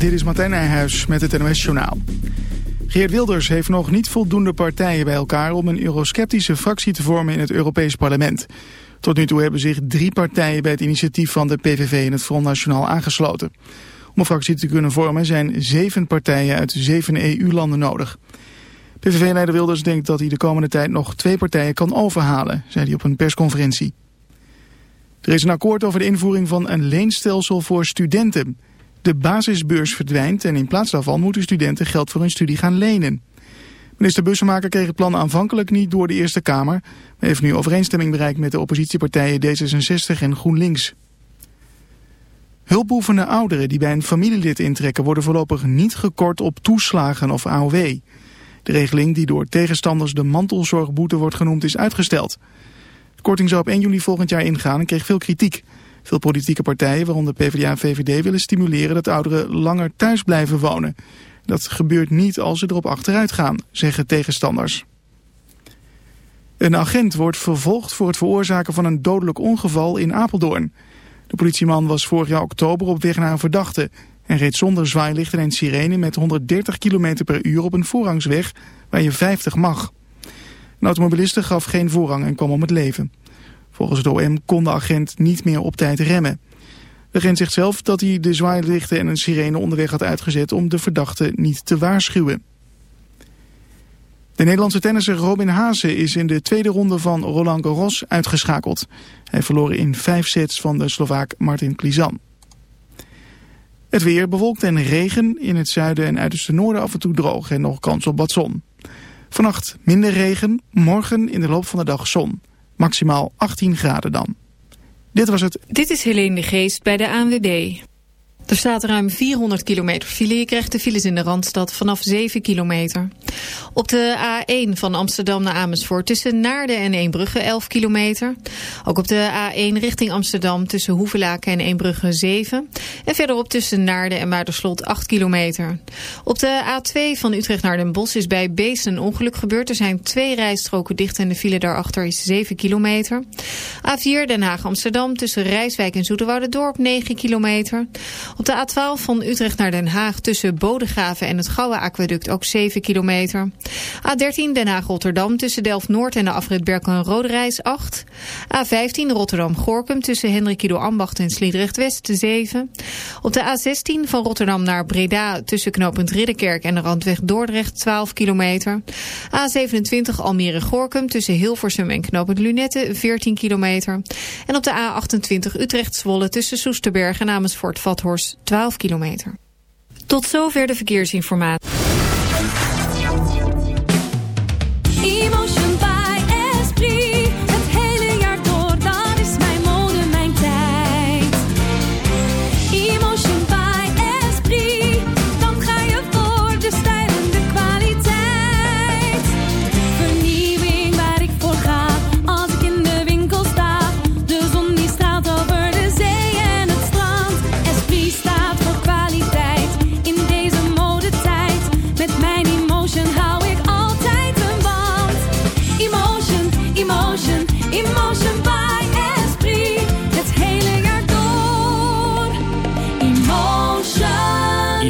Dit is Martijn Nijhuis met het NOS Journaal. Geert Wilders heeft nog niet voldoende partijen bij elkaar... om een eurosceptische fractie te vormen in het Europees Parlement. Tot nu toe hebben zich drie partijen bij het initiatief van de PVV... in het Front Nationaal aangesloten. Om een fractie te kunnen vormen zijn zeven partijen uit zeven EU-landen nodig. PVV-leider Wilders denkt dat hij de komende tijd nog twee partijen kan overhalen... zei hij op een persconferentie. Er is een akkoord over de invoering van een leenstelsel voor studenten... De basisbeurs verdwijnt en in plaats daarvan moeten studenten geld voor hun studie gaan lenen. Minister Bussemaker kreeg het plan aanvankelijk niet door de Eerste Kamer... maar heeft nu overeenstemming bereikt met de oppositiepartijen D66 en GroenLinks. Hulpbehoevende ouderen die bij een familielid intrekken... worden voorlopig niet gekort op toeslagen of AOW. De regeling die door tegenstanders de mantelzorgboete wordt genoemd is uitgesteld. De korting zou op 1 juli volgend jaar ingaan en kreeg veel kritiek... Veel politieke partijen, waaronder PvdA en VVD, willen stimuleren dat ouderen langer thuis blijven wonen. Dat gebeurt niet als ze erop achteruit gaan, zeggen tegenstanders. Een agent wordt vervolgd voor het veroorzaken van een dodelijk ongeval in Apeldoorn. De politieman was vorig jaar oktober op weg naar een verdachte... en reed zonder zwaailicht en sirene met 130 km per uur op een voorrangsweg waar je 50 mag. Een automobiliste gaf geen voorrang en kwam om het leven. Volgens het OM kon de agent niet meer op tijd remmen. De agent zegt zelf dat hij de zwaailichten en een sirene onderweg had uitgezet om de verdachte niet te waarschuwen. De Nederlandse tennisser Robin Haase is in de tweede ronde van Roland Garros uitgeschakeld. Hij verloor in vijf sets van de Slovaak Martin Klizan. Het weer bewolkt en regen. In het zuiden en uiterste noorden af en toe droog en nog kans op wat zon. Vannacht minder regen, morgen in de loop van de dag zon. Maximaal 18 graden dan. Dit was het. Dit is Helene de Geest bij de ANWB. Er staat ruim 400 kilometer file. Je krijgt de files in de Randstad vanaf 7 kilometer. Op de A1 van Amsterdam naar Amersfoort tussen Naarden en Eembrugge 11 kilometer. Ook op de A1 richting Amsterdam tussen Hoevelaken en Eembrugge 7. En verderop tussen Naarden en Muiderslot 8 kilometer. Op de A2 van Utrecht naar Den Bosch is bij Beest een ongeluk gebeurd. Er zijn twee rijstroken dicht en de file daarachter is 7 kilometer. A4 Den Haag Amsterdam tussen Rijswijk en Dorp 9 kilometer. Op de A12 van Utrecht naar Den Haag tussen Bodegraven en het Gouwe Aquaduct ook 7 kilometer. A13 Den Haag-Rotterdam tussen Delft-Noord en de afrit Berkel-Rode Reis 8. A15 Rotterdam-Gorkum tussen Hendrikido Ambacht en Sliedrecht-West 7. Op de A16 van Rotterdam naar Breda tussen knooppunt Ridderkerk en de Randweg Dordrecht 12 kilometer. A27 Almere-Gorkum tussen Hilversum en knooppunt Lunette 14 kilometer. En op de A28 Utrecht-Zwolle tussen Soesterberg en Amersfoort-Vathorst 12 kilometer. Tot zover de verkeersinformatie.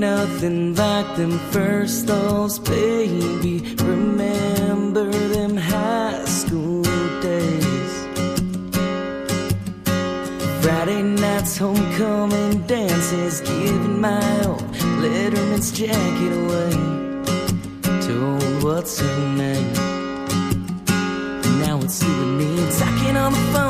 Nothing like them first loves, baby. Remember them high school days. Friday nights, homecoming dances, giving my old Letterman's jacket away to old what's her name. Now it's you and me talking on the phone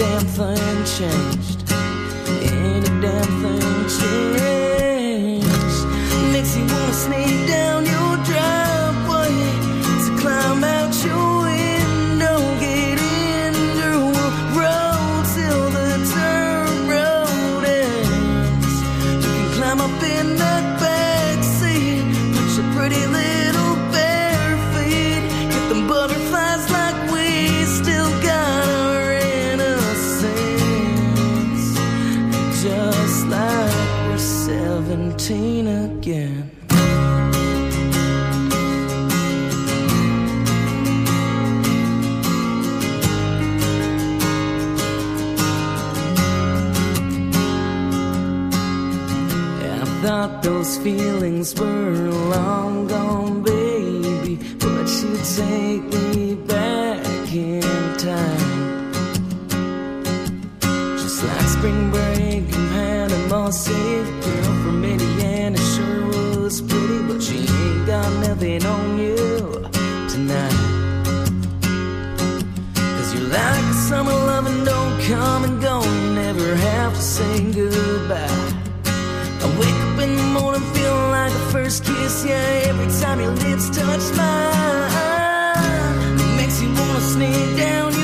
damn thing changed feelings were long gone, baby, but you take me back in time. Just like spring break in Panama City, kiss, yeah. Every time your lips touch mine, it makes you wanna sneak down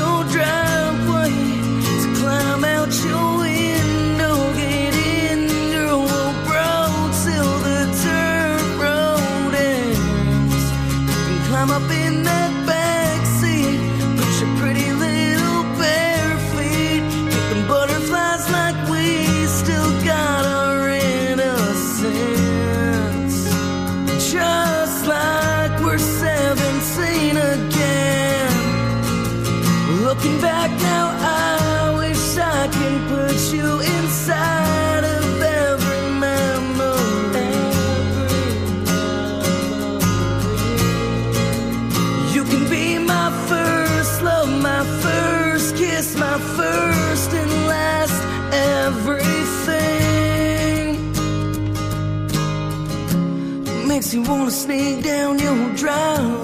wanna sneak down your driveway,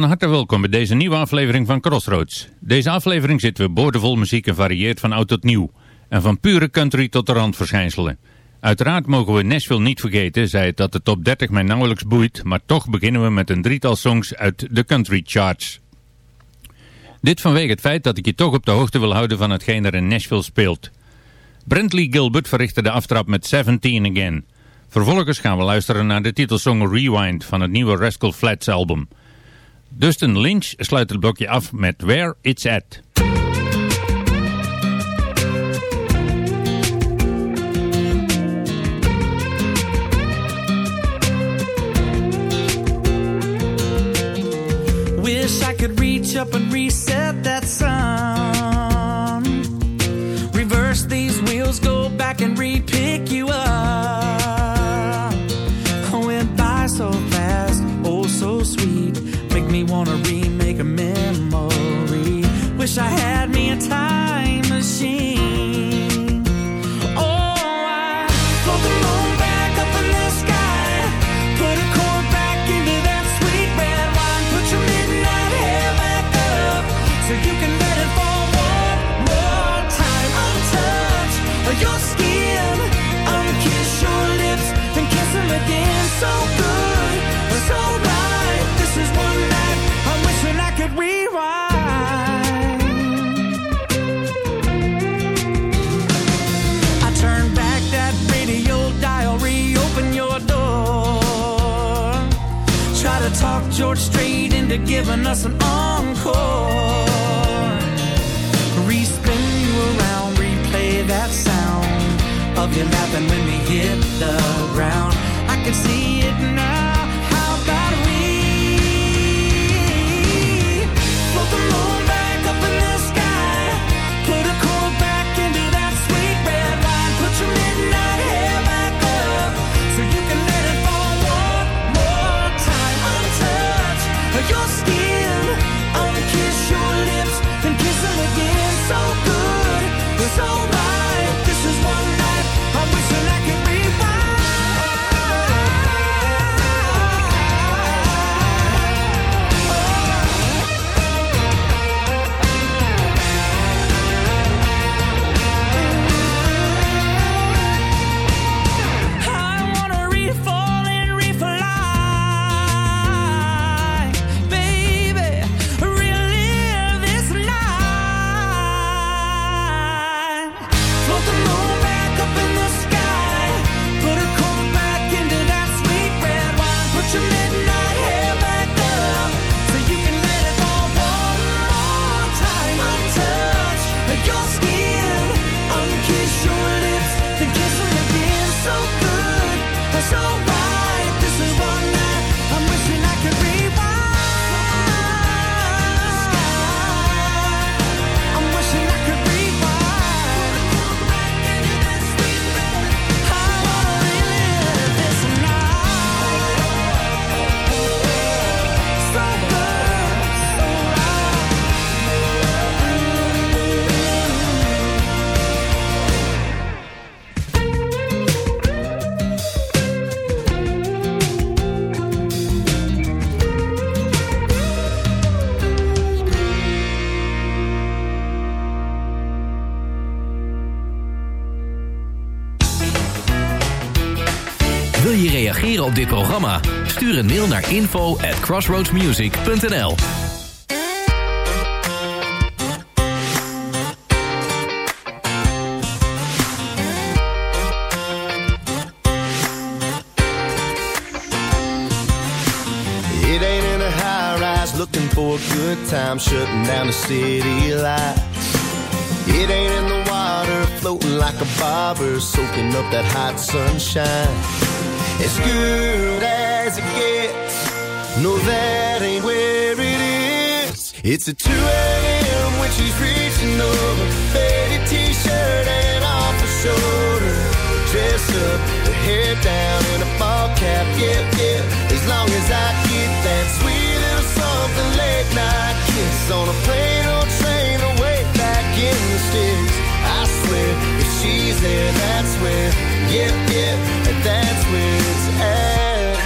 Van harte welkom bij deze nieuwe aflevering van Crossroads. Deze aflevering zitten we boordevol muziek en varieert van oud tot nieuw. En van pure country tot de randverschijnselen. Uiteraard mogen we Nashville niet vergeten, zei het dat de top 30 mij nauwelijks boeit, maar toch beginnen we met een drietal songs uit de country charts. Dit vanwege het feit dat ik je toch op de hoogte wil houden van hetgeen er in Nashville speelt. Brentley Gilbert verrichtte de aftrap met 17 Again. Vervolgens gaan we luisteren naar de titelsong Rewind van het nieuwe Rascal Flats album. Dustin Lynch sluit het blokje af met Where It's At. Wish I could reach up and reset that sun. Reverse these wheels, go back and re-pick you up. Wanna remake a memory. Wish I had me a time George strait into giving us an encore. Respin you around, replay that sound of you laughing when we hit the ground. I can see op dit programma? Stuur een mail naar info at crossroadsmusic.nl It ain't in a high rise looking for a good time, shutting down the city lights. It ain't in the water floating like a bobber, soaking up that hot sunshine. As good as it gets, no, that ain't where it is. It's a 2 a.m. when she's reaching over, faded t-shirt and off her shoulder. Dress up, her hair down in a ball cap, yeah, yeah. As long as I get that sweet little something late night kiss on a plane or train away back in the sticks. Swear, if she's there, that's where, yeah, yeah, that's where it's at.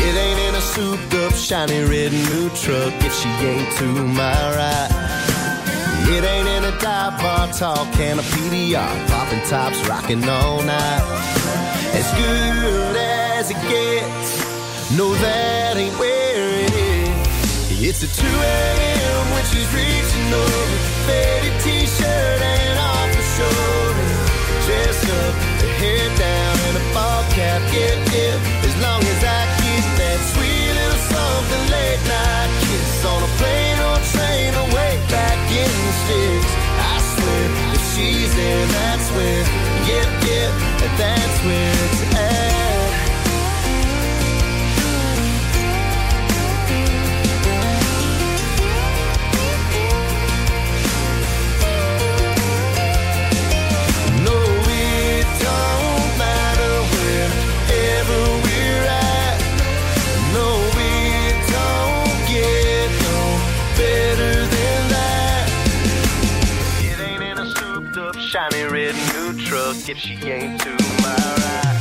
It ain't in a souped up, shiny red new truck if she ain't to my right. It ain't in a dive bar, tall can of popping tops, rocking all night. As good as it gets, no, that ain't where it is. It's a 2 a.m. when she's reaching over, faded t-shirt and off if she ain't to my right.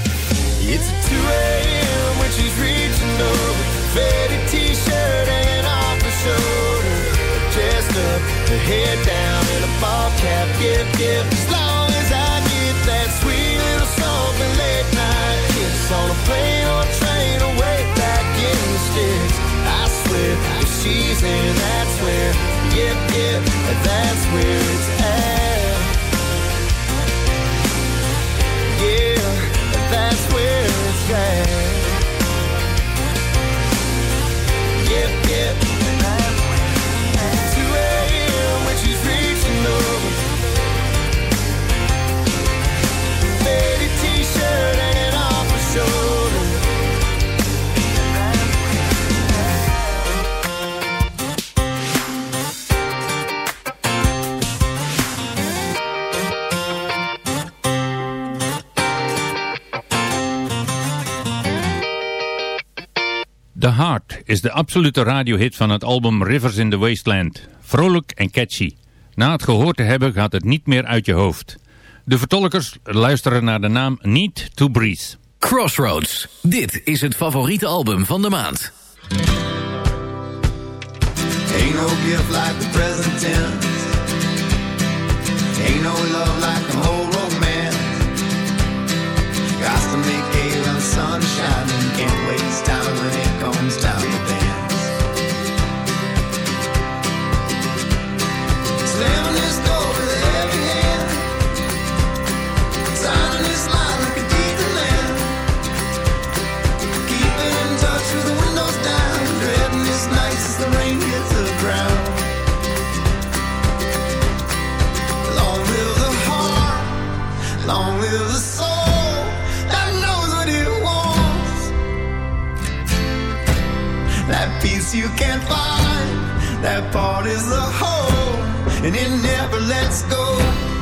It's 2 a.m. when she's reaching over, faded t-shirt hanging off her shoulder, dressed up, her hair down in a ball cap. Yep, yep. As long as I get that sweet little something late night kiss on a plane or train away back in the sticks. I swear, if she's there, that's where. Yep, yep, that's where it's at. swear it's gas. The Heart is de absolute radiohit van het album Rivers in the Wasteland. Vrolijk en catchy. Na het gehoord te hebben gaat het niet meer uit je hoofd. De vertolkers luisteren naar de naam Need to Breathe. Crossroads. Dit is het favoriete album van de maand. Ain't no gift like the present tense. Ain't no love like the whole romance. Got to make you can't find, that part is the whole, and it never lets go.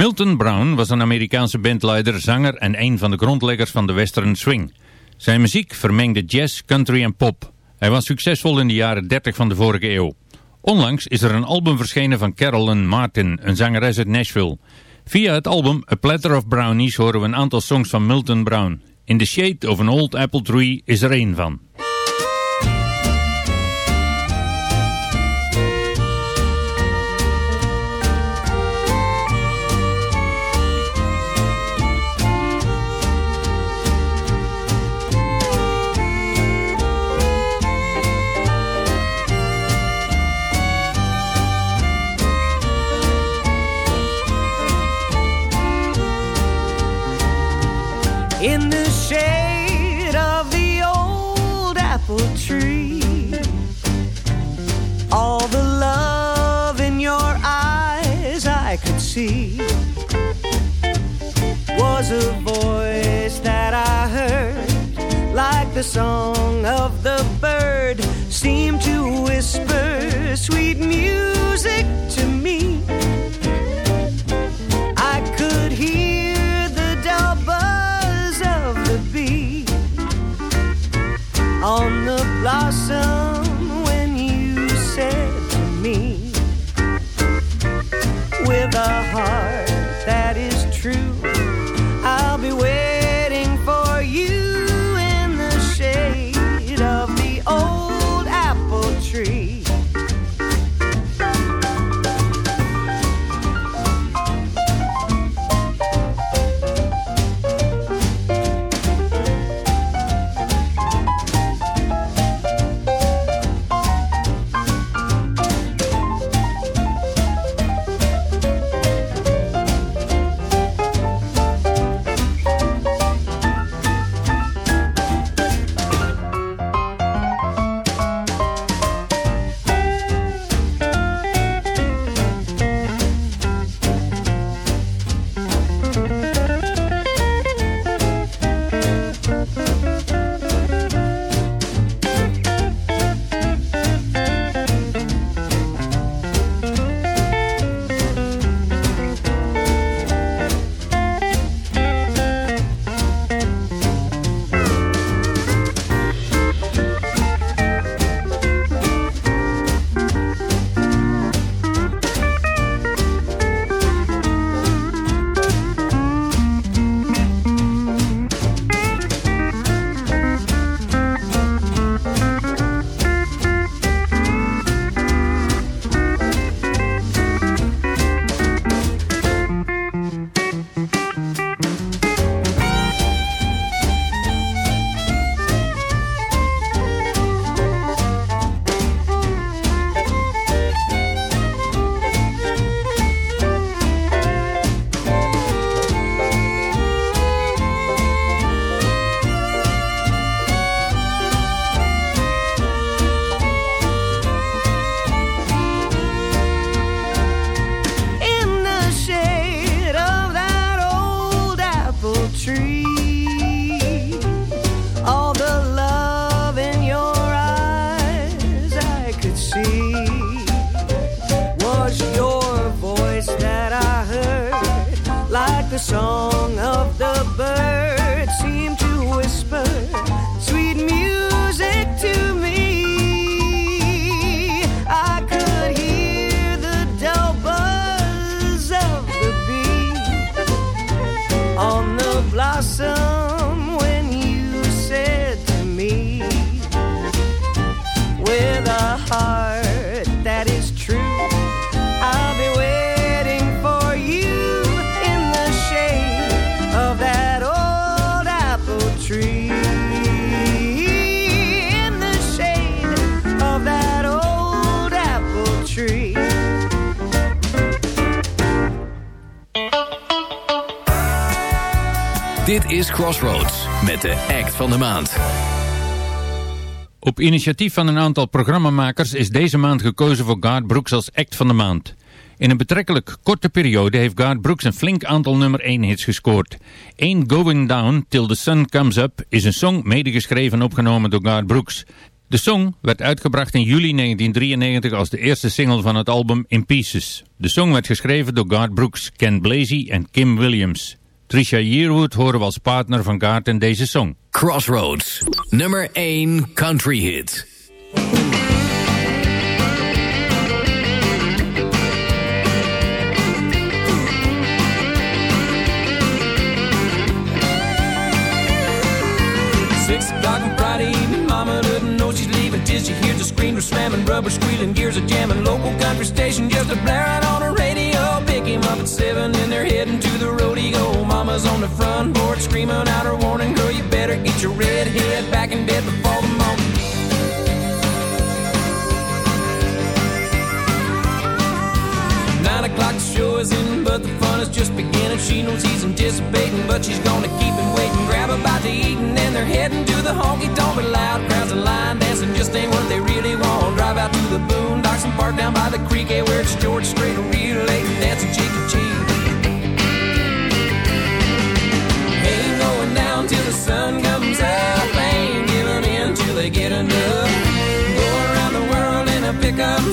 Milton Brown was een Amerikaanse bandleider, zanger en een van de grondleggers van de western swing. Zijn muziek vermengde jazz, country en pop. Hij was succesvol in de jaren 30 van de vorige eeuw. Onlangs is er een album verschenen van Carolyn Martin, een zangeres uit Nashville. Via het album A Platter of Brownies horen we een aantal songs van Milton Brown. In the Shade of an Old Apple Tree is er één van. Was a voice that I heard, like the song of the bird, seemed to whisper sweet music to me. I could hear the dull buzz of the bee on the blossom when you said to me, with a heart Dit is Crossroads met de act van de maand. Op initiatief van een aantal programmamakers is deze maand gekozen voor Garth Brooks als act van de maand. In een betrekkelijk korte periode heeft Garth Brooks een flink aantal nummer 1 hits gescoord. Ain't Going Down Till the Sun Comes Up is een song medegeschreven en opgenomen door Garth Brooks. De song werd uitgebracht in juli 1993 als de eerste single van het album In Pieces. De song werd geschreven door Garth Brooks, Ken Blasey en Kim Williams. Trisha Yearwood horen we als partner van Garth in deze song. Crossroads, nummer 1 country hit. Six o'clock on Friday evening, Mama doesn't know she's leaving till she hears the screams are slamming, rubber squealing, gears are jamming. Local country station just a blaring on the radio. Pick him up at seven, and they're heading to the rodeo. Mama's on the front porch screaming out her warning, girl, you better get your red head back in bed before the morning. Nine o'clock the show is in, but the fun is just beginning. She knows he's anticipating, but she's gonna keep him waiting. Grab a bite to eat, and then they're heading to the honky tonk. But loud crowds and line dancing just ain't what they really want. Drive out to the boondocks and park down by the creek, eh, where it's George Strait, real late dancing sun comes up. Ain't giving in till they get enough. Go around the world in a pickup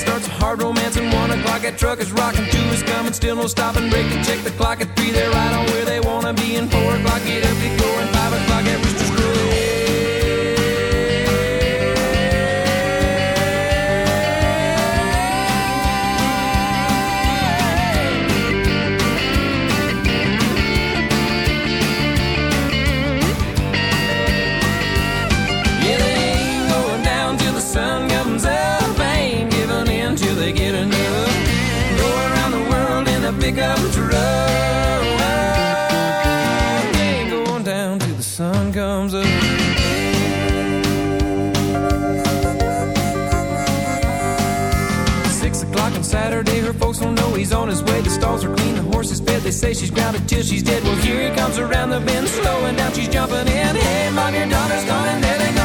starts a hard romance, and one o'clock that truck is rocking. Two is coming, still no stopping. Break check the clock at three. They're right on where they wanna be. And four o'clock get up, get going. Five o'clock at Rooster's Saturday, her folks don't know he's on his way. The stalls are clean, the horse is fed. They say she's grounded till she's dead. Well, here he comes around the bend, slowing down, she's jumping in. Hey, mom, your daughter's coming, there they go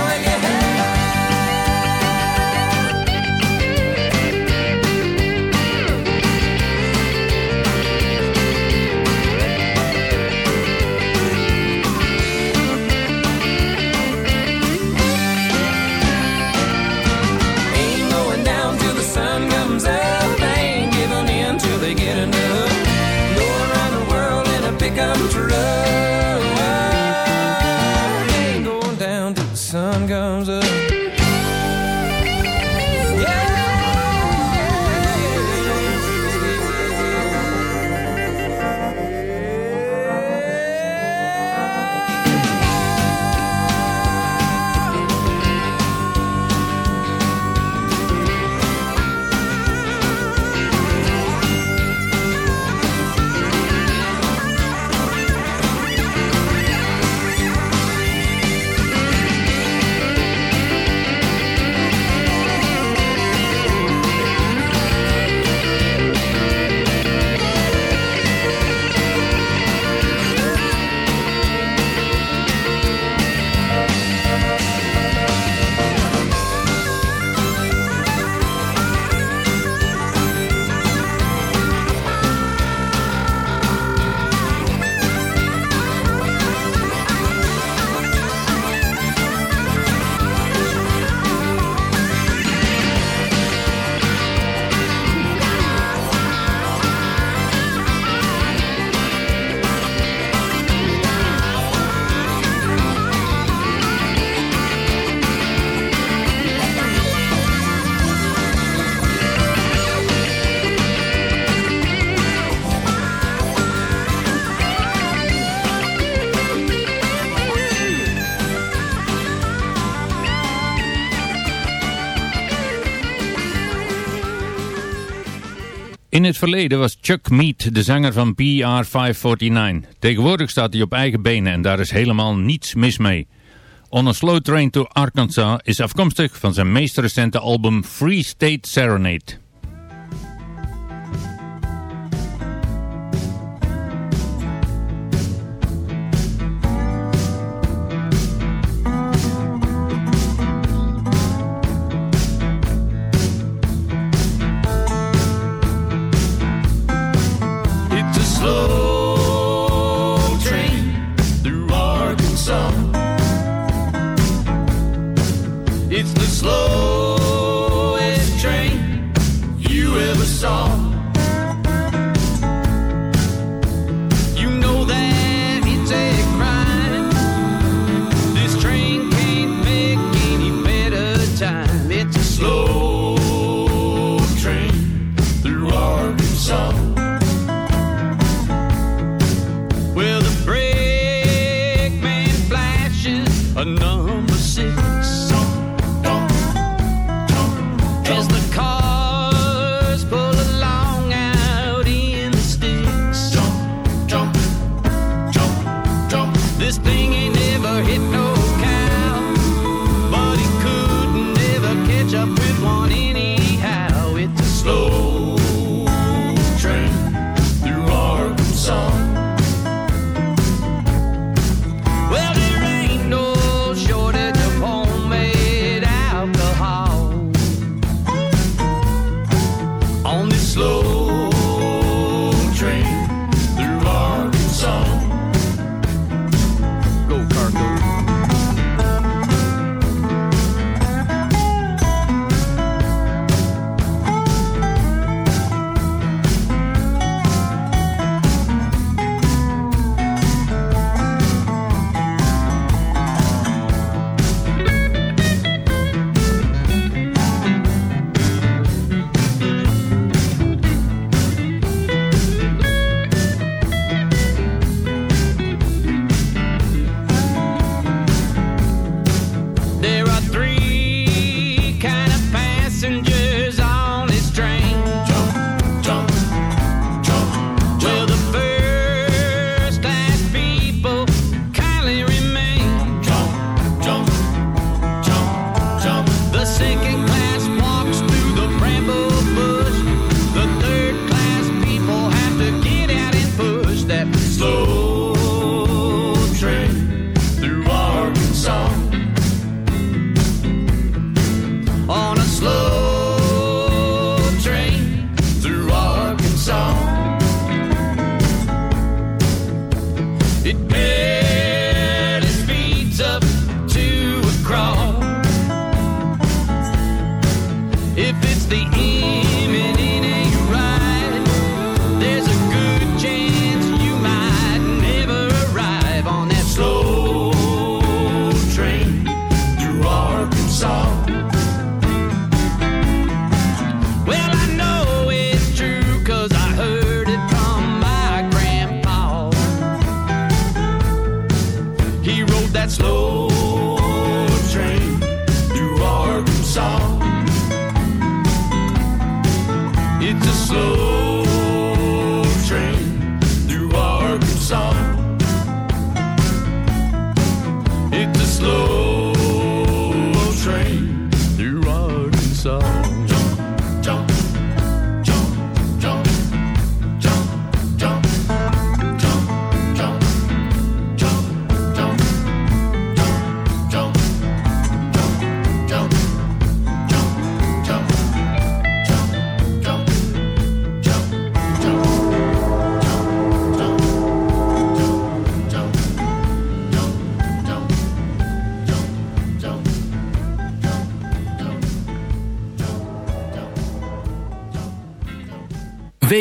het verleden was Chuck Mead de zanger van PR549. Tegenwoordig staat hij op eigen benen en daar is helemaal niets mis mee. On a Slow Train to Arkansas is afkomstig van zijn meest recente album Free State Serenade.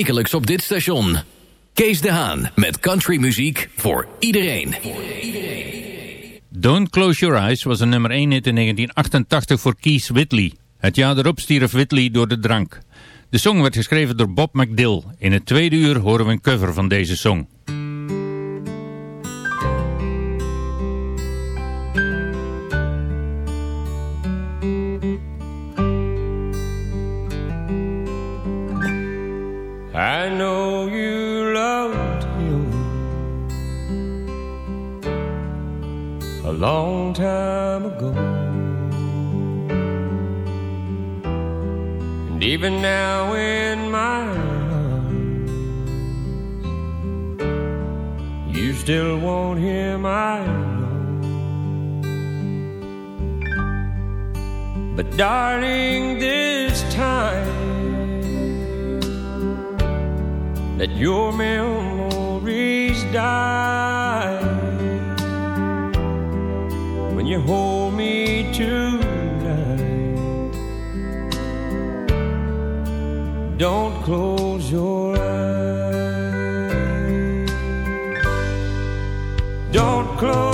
Wekelijks op dit station. Kees de Haan met countrymuziek voor iedereen. Don't Close Your Eyes was een nummer 1 hit in 1988 voor Keith Whitley. Het jaar erop stierf Whitley door de drank. De song werd geschreven door Bob McDill. In het tweede uur horen we een cover van deze song. Long time ago. And even now in my arms, you still want him, I know. But darling, this time let your memories die you hold me tonight. Don't close your eyes. Don't close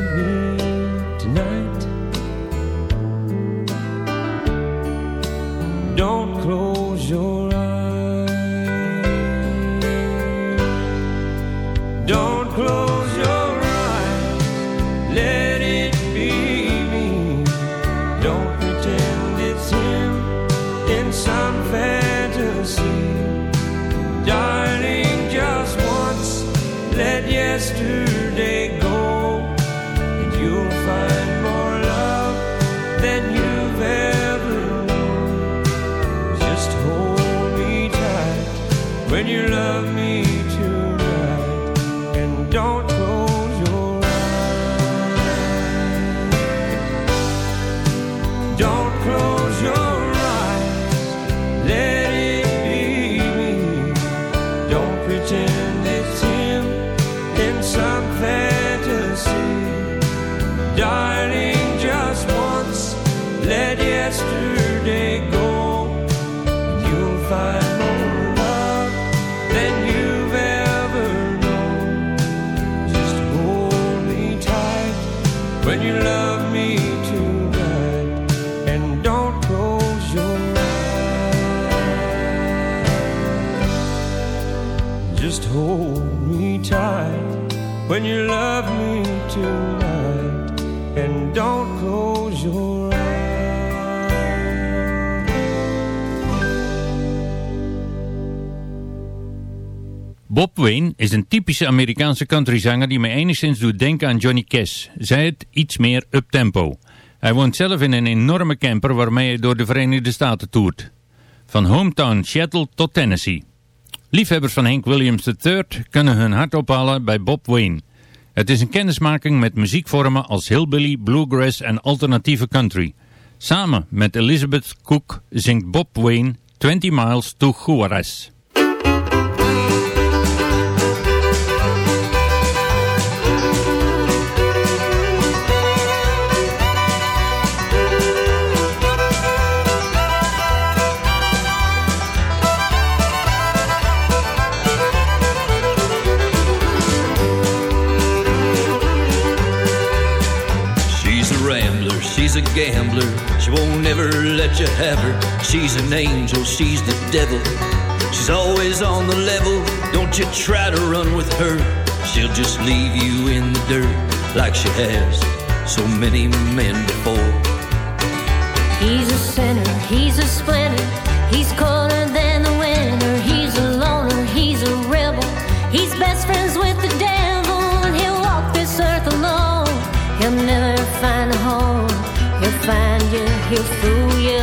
Bob Wayne is een typische Amerikaanse countryzanger die mij enigszins doet denken aan Johnny Cash. Zij het iets meer up-tempo. Hij woont zelf in een enorme camper waarmee hij door de Verenigde Staten toert. Van hometown Seattle tot Tennessee. Liefhebbers van Hank Williams III kunnen hun hart ophalen bij Bob Wayne. Het is een kennismaking met muziekvormen als hillbilly, bluegrass en alternatieve country. Samen met Elizabeth Cook zingt Bob Wayne 20 Miles to Juarez. She's a gambler. She won't ever let you have her. She's an angel, she's the devil. She's always on the level. Don't you try to run with her. She'll just leave you in the dirt like she has so many men before. He's a sinner, he's a splinter. He's colder than he'll fool you,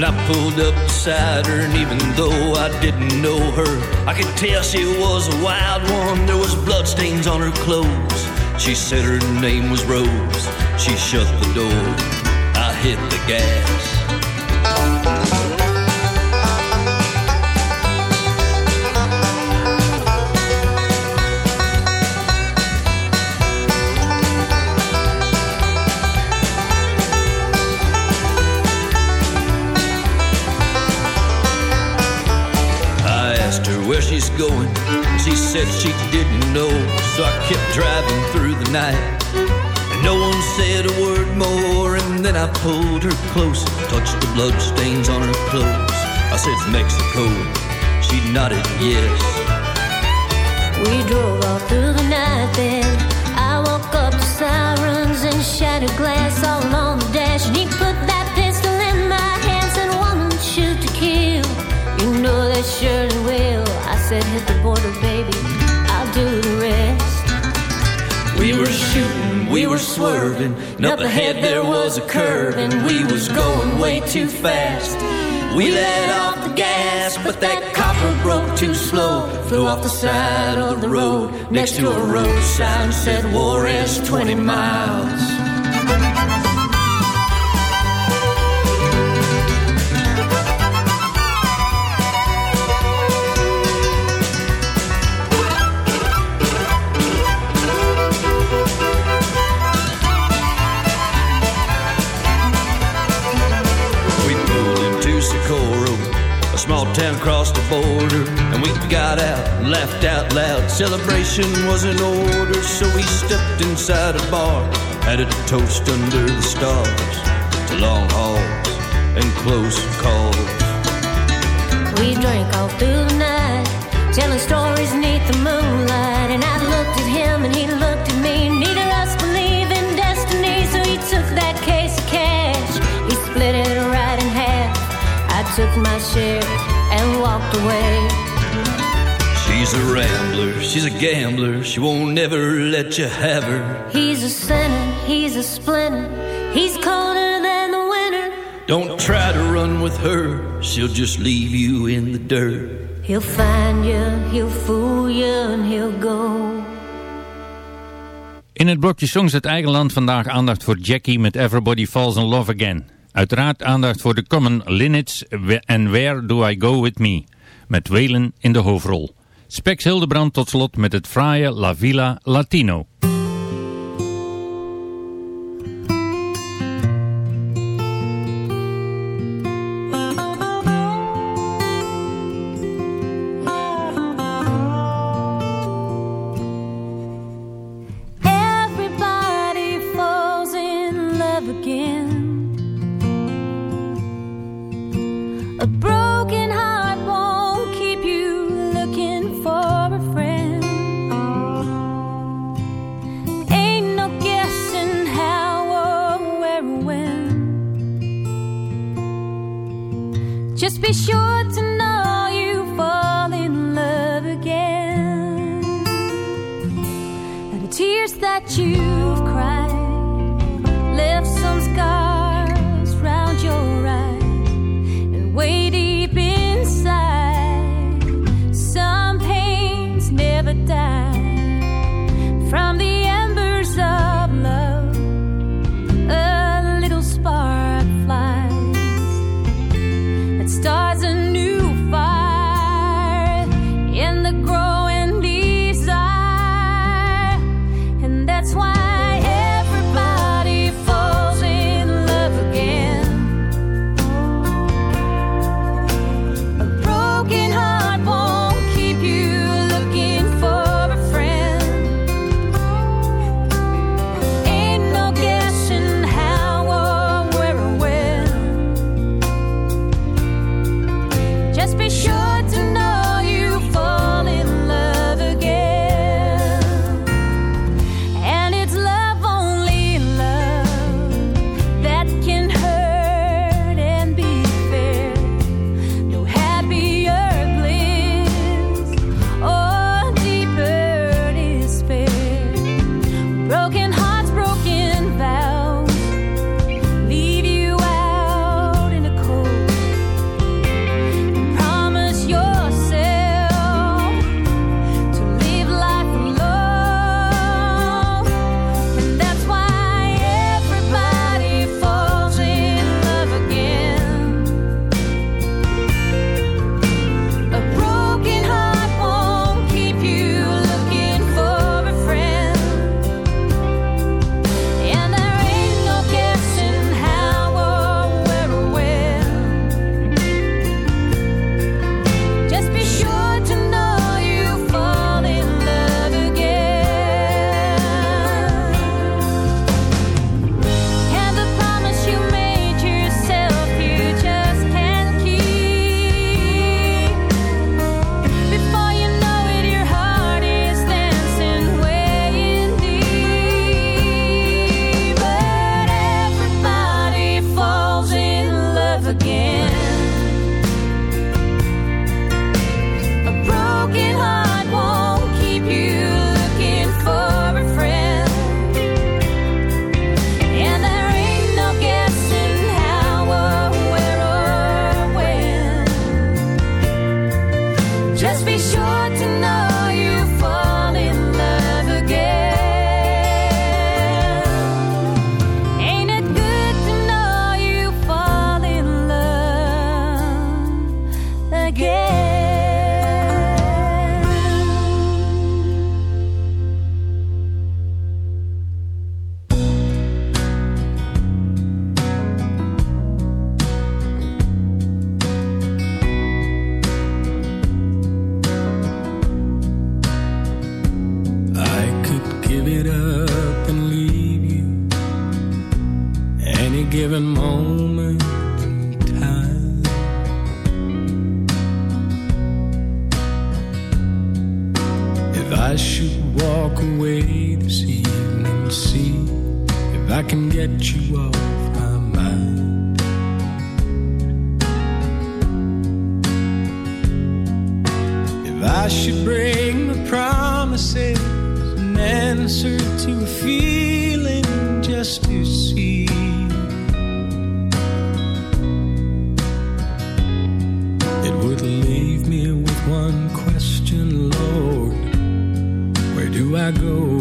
when I pulled up beside her, and even though I didn't know her, I could tell she was a wild one. There was bloodstains on her clothes. She said her name was Rose. She shut the door. I hit the gas. Said she didn't know, so I kept driving through the night. And no one said a word more, and then I pulled her close, touched the bloodstains on her clothes. I said, Mexico. She nodded yes. We drove all through the night then. I woke up to sirens and shattered glass all on the dash. And he put that pistol in my hands and woman, shoot to kill. You know they surely will. I said, We were shooting, we were swerving, and up ahead there was a curve, and we was going way too fast. We let off the gas, but that copper broke too slow. Flew off the side of the road next to a road sign said Juarez 20 miles. Across the border, and we got out laughed out loud. Celebration was in order, so we stepped inside a bar, had a toast under the stars to long hauls and close calls. We drank all through the night, telling stories neath the moonlight. And I looked at him and he looked at me. Neither of us believe in destiny, so he took that case of cash. He split it right in half. I took my share walked away. She's a rambler, she's a gambler, she won't ever let you have her. He's a sinner, he's a splinter. He's colder than the winter. Don't try to run with her, she'll just leave you in the dirt. He'll find you, he'll fool you, and he'll go. In het blokje Songs uit eigen land vandaag aandacht voor Jackie met Everybody Falls in Love Again. Uiteraard aandacht voor de Common Linnets en Where Do I Go With Me, met Welen in de hoofdrol. Spex Hildebrand tot slot met het fraaie La Villa Latino. Go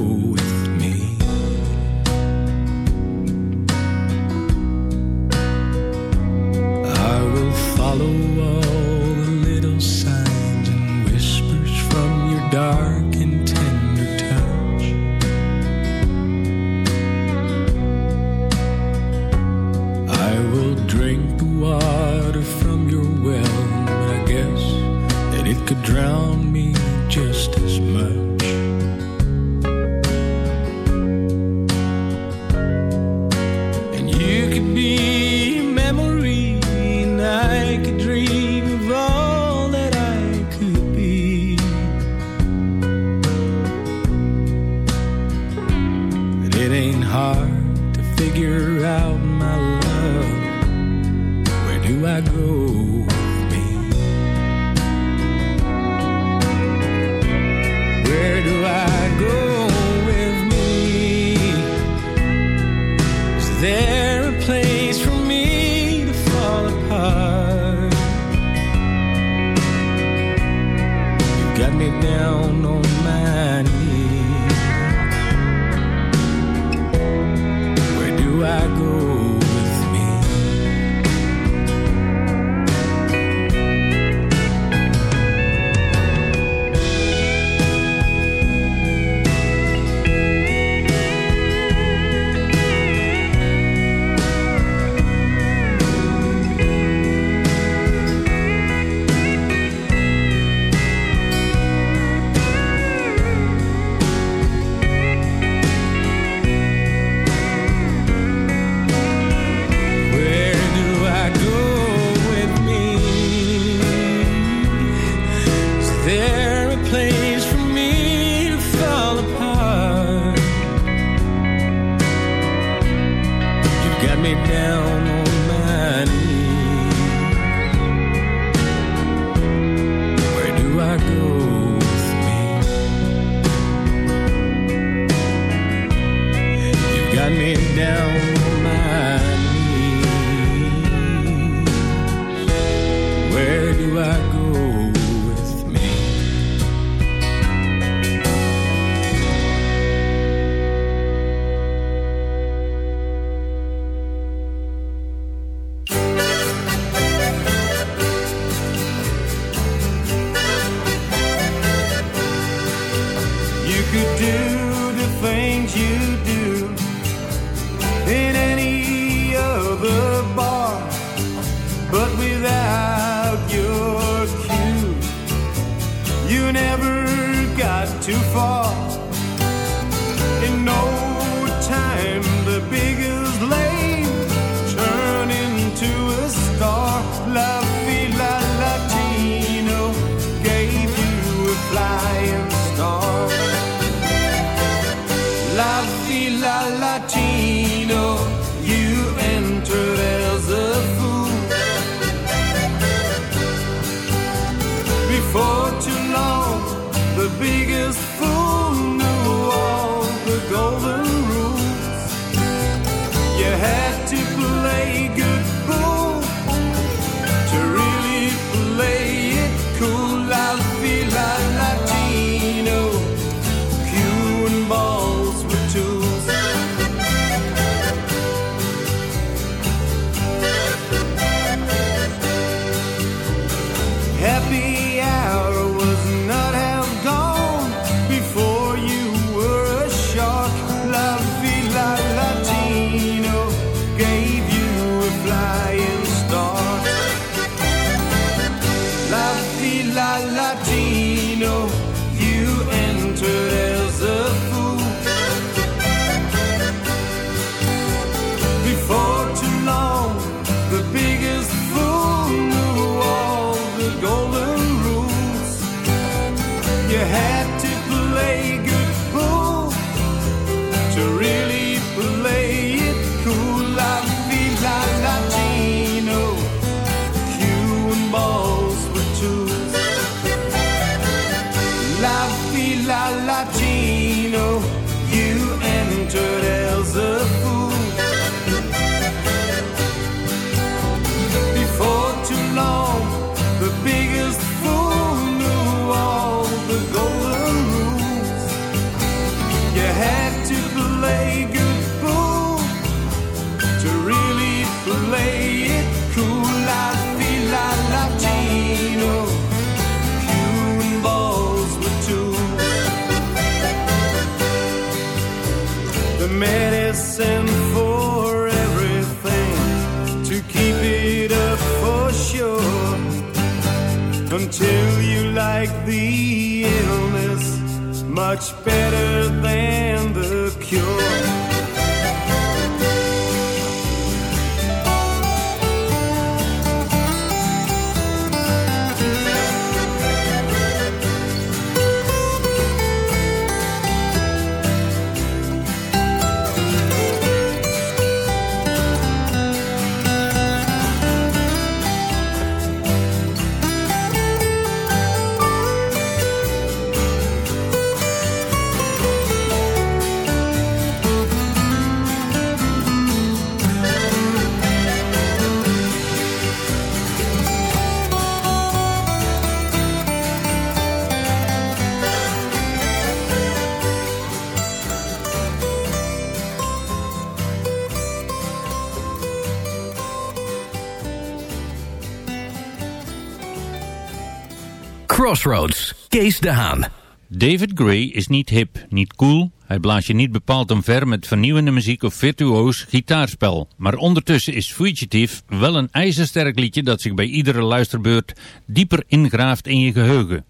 Crossroads, Kees de Haan. David Gray is niet hip, niet cool. Hij blaast je niet bepaald omver met vernieuwende muziek of virtuoos gitaarspel. Maar ondertussen is Fugitive wel een ijzersterk liedje dat zich bij iedere luisterbeurt dieper ingraaft in je geheugen.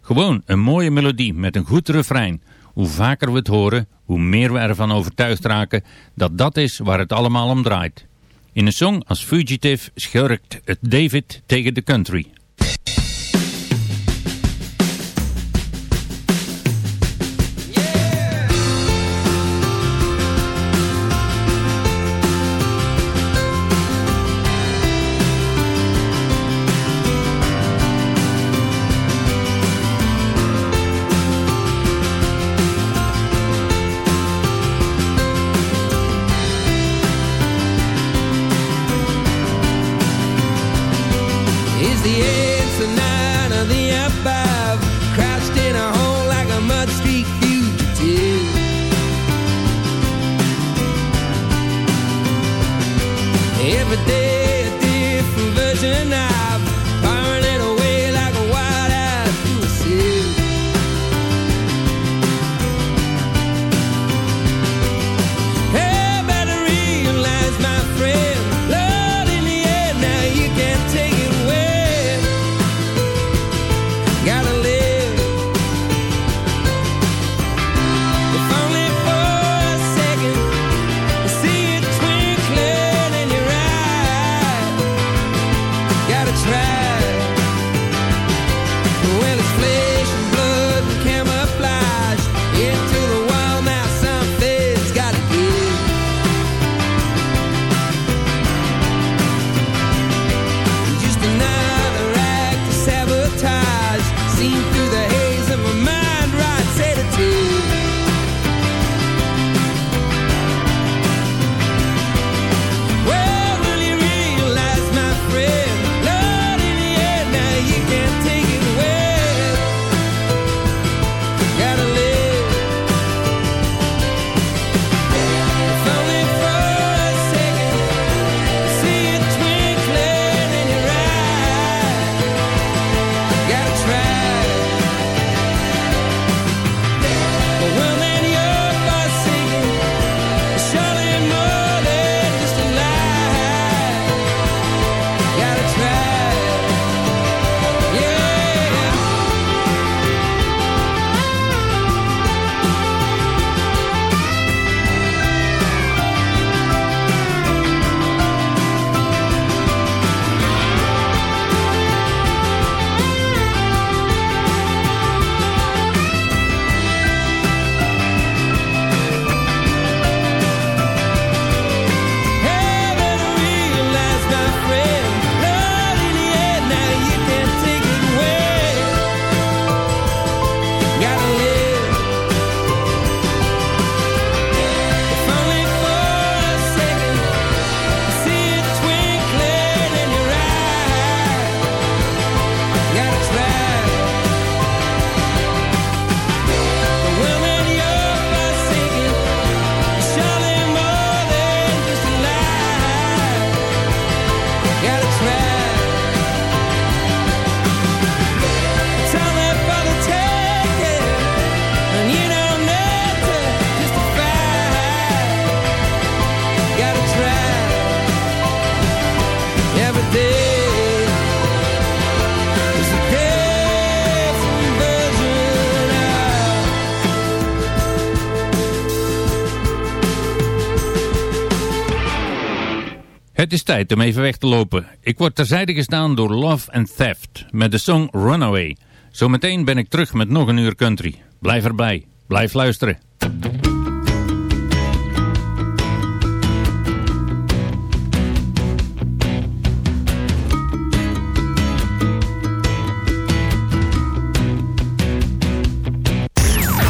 Gewoon een mooie melodie met een goed refrein. Hoe vaker we het horen, hoe meer we ervan overtuigd raken dat dat is waar het allemaal om draait. In een song als Fugitive schurkt het David tegen de country. Tijd om even weg te lopen. Ik word terzijde gestaan door Love and Theft met de song Runaway. Zometeen ben ik terug met nog een uur country. Blijf erbij. Blijf luisteren.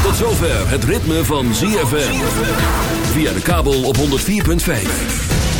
Tot zover het ritme van ZFM. Via de kabel op 104.5.